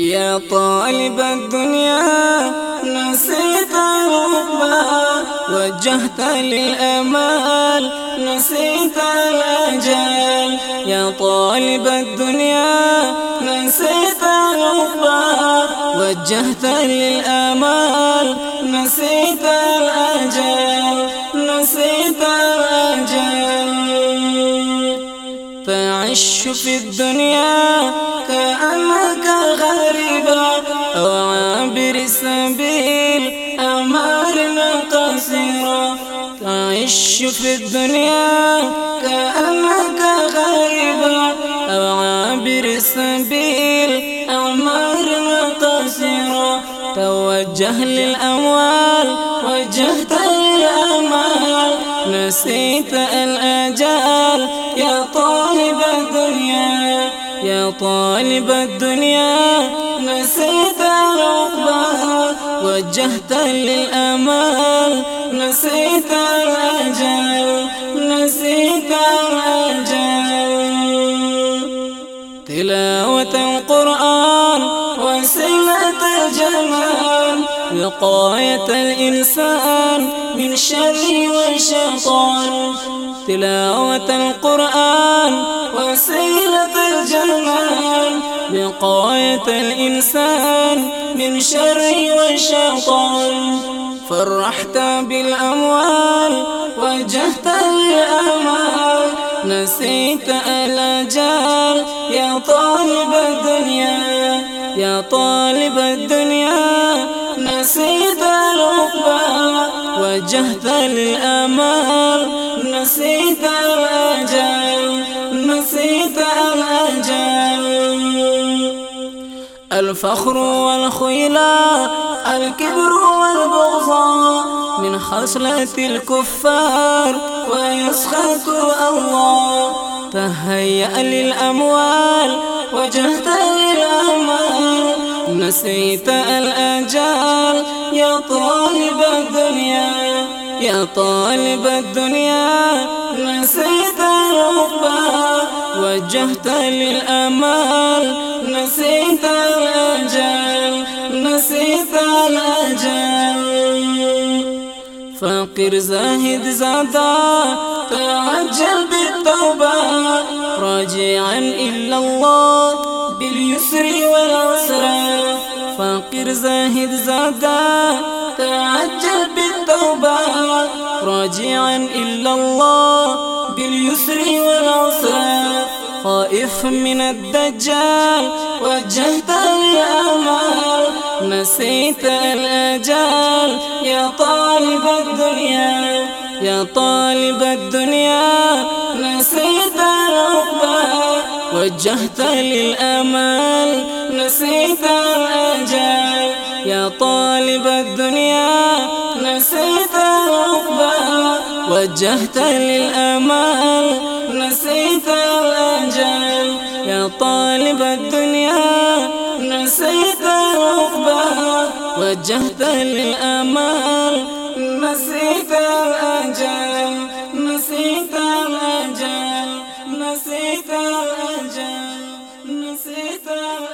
يا طالب الدنيا نسيت الركبة وجهت للأمال نسيت الأجال يا طالب الدنيا نسيت الركبة وجهت للأمال نسيت الأجال نسيت الأجال تعش في الدنيا قصيرة تعش في الدنيا كأنك غريبا أو عابر السبيل أمارنا قصيرة توجه للأموال وجهت للأمال نسيت الأجال يا طالب الدنيا يا طالب الدنيا نسيت العقبة وجهت للأمال نسيت الأجل نسيت الأجل تلاوة القرآن وسلة الجمال وقاية الإنسان من شر والشيطان تلاوة القرآن وسيلة الجمال وقاية الإنسان من شر فرحت بالأموال وجهت الأمال. نسيت الأجال. يا طالب الدنيا، يا طالب الدنيا. نسيت العقبة وجهت للأمال نسيت الأجل نسيت الأجل الفخر والخيلاء الكبر والبغضاء من خصلة الكفار، ويسخط الله تهيأ للأموال وجهت للأمال. نسيت الأجال، يا طالب الدنيا، يا طالب الدنيا. نسيت الركبة وجهت للأمال. نسيت فقر زاهد زادا تعجل بالتوبة راجعا إلا الله باليسر والعسر فقر زاهد زادا تعجل بالتوبة راجعا إلا الله باليسر والعسر خائف من الدجال وجهت الأمال، نسيت الأجال. يا طالب الدنيا، يا طالب الدنيا، نسيت العقبة وجهت للأمال، نسيت الأجال. يا طالب الدنيا، نسيت العقبة وجهت للأمال، نسيت الأجل يا طالب الدنيا نسيت عقباها وجهت الأمال نسيت الأجل نسيت الأجل نسيت الأجل نسيت الأجل